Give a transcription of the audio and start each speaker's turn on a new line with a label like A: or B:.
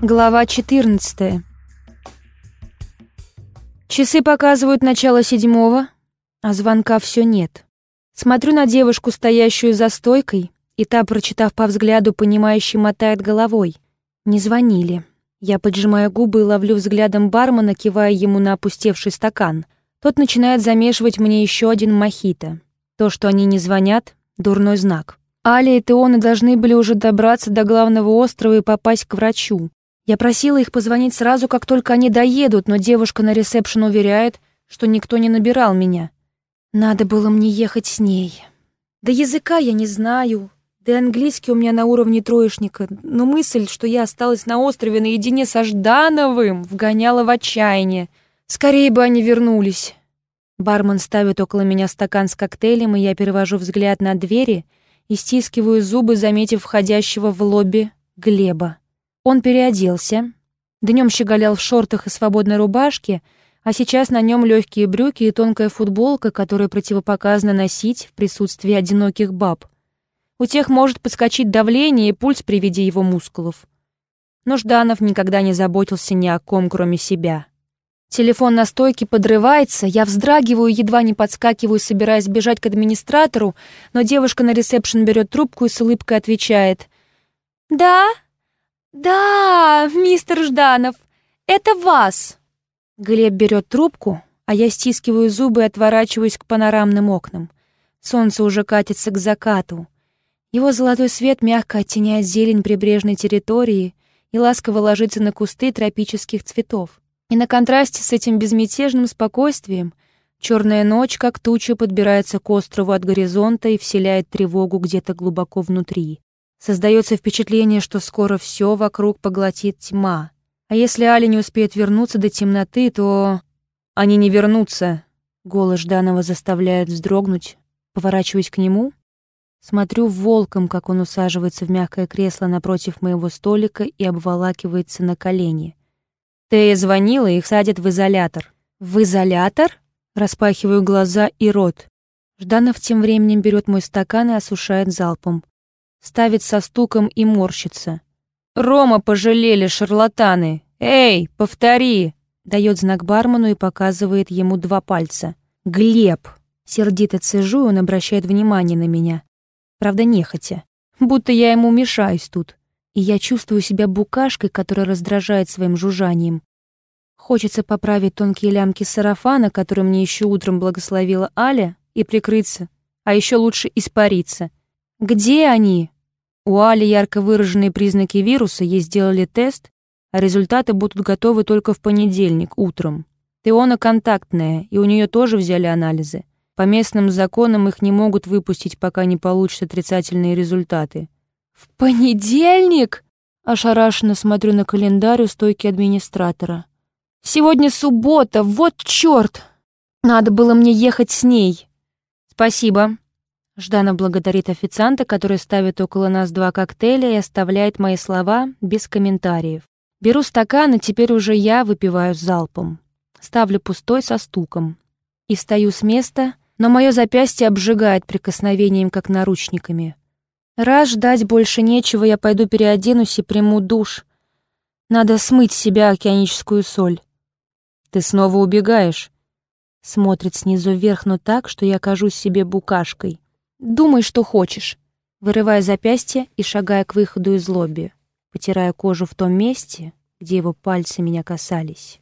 A: Глава 14. Часы показывают начало седьмого, а звонка все нет. Смотрю на девушку, стоящую за стойкой, и та, прочитав по взгляду, понимающе мотает головой. Не звонили. Я поджимаю губы и ловлю взглядом бармена, кивая ему на опустевший стакан. Тот начинает замешивать мне еще один мохито. То, что они не звонят — дурной знак. Аля и Теона должны были уже добраться до главного острова и попасть к врачу. Я просила их позвонить сразу, как только они доедут, но девушка на ресепшн уверяет, что никто не набирал меня. Надо было мне ехать с ней. Да языка я не знаю, да и английский у меня на уровне троечника, но мысль, что я осталась на острове наедине со Ждановым, вгоняла в отчаяние. Скорее бы они вернулись. Бармен ставит около меня стакан с коктейлем, и я перевожу взгляд на двери и стискиваю зубы, заметив входящего в лобби Глеба. Он переоделся. Днем щеголял в шортах и свободной рубашке, а сейчас на нем легкие брюки и тонкая футболка, которую противопоказано носить в присутствии одиноких баб. У тех может подскочить давление и пульс при виде его мускулов. Но Жданов никогда не заботился ни о ком, кроме себя. Телефон на стойке подрывается, я вздрагиваю, едва не подскакиваю, собираясь бежать к администратору, но девушка на ресепшн берет трубку и с улыбкой отвечает. «Да?» «Да, мистер Жданов, это вас!» Глеб берет трубку, а я стискиваю зубы и отворачиваюсь к панорамным окнам. Солнце уже катится к закату. Его золотой свет мягко оттеняет зелень прибрежной территории и ласково ложится на кусты тропических цветов. И на контрасте с этим безмятежным спокойствием черная ночь, как туча, подбирается к острову от горизонта и вселяет тревогу где-то глубоко внутри. Создается впечатление, что скоро все вокруг поглотит тьма. А если Али не успеет вернуться до темноты, то... Они не вернутся. Голос Жданова заставляет вздрогнуть. Поворачиваюсь к нему. Смотрю волком, как он усаживается в мягкое кресло напротив моего столика и обволакивается на колени. Тея звонила, их садят в изолятор. В изолятор? Распахиваю глаза и рот. Жданов тем временем берет мой стакан и осушает залпом ставит со стуком и морщится. «Рома пожалели, шарлатаны! Эй, повтори!» Дает знак бармену и показывает ему два пальца. «Глеб!» Сердито цежу, он обращает внимание на меня. Правда, нехотя. Будто я ему мешаюсь тут. И я чувствую себя букашкой, которая раздражает своим жужжанием. Хочется поправить тонкие лямки сарафана, который мне еще утром благословила Аля, и прикрыться. А еще лучше испариться. Где они? У Али ярко выраженные признаки вируса, ей сделали тест, а результаты будут готовы только в понедельник утром. Теона контактная, и у нее тоже взяли анализы. По местным законам их не могут выпустить, пока не получат отрицательные результаты. «В понедельник?» Ошарашенно смотрю на календарь у стойки администратора. «Сегодня суббота, вот чёрт! Надо было мне ехать с ней!» «Спасибо», Жданов благодарит официанта, который ставит около нас два коктейля и оставляет мои слова без комментариев. Беру стакан, и теперь уже я выпиваю залпом. Ставлю пустой со стуком. И встаю с места, но мое запястье обжигает прикосновением, как наручниками. Раз ждать больше нечего, я пойду переоденусь и приму душ. Надо смыть с себя океаническую соль. Ты снова убегаешь. Смотрит снизу вверх, но так, что я кажусь себе букашкой. Думай, что хочешь. Вырывая запястье и шагая к выходу из лобби, потирая кожу в том месте, где его пальцы меня касались.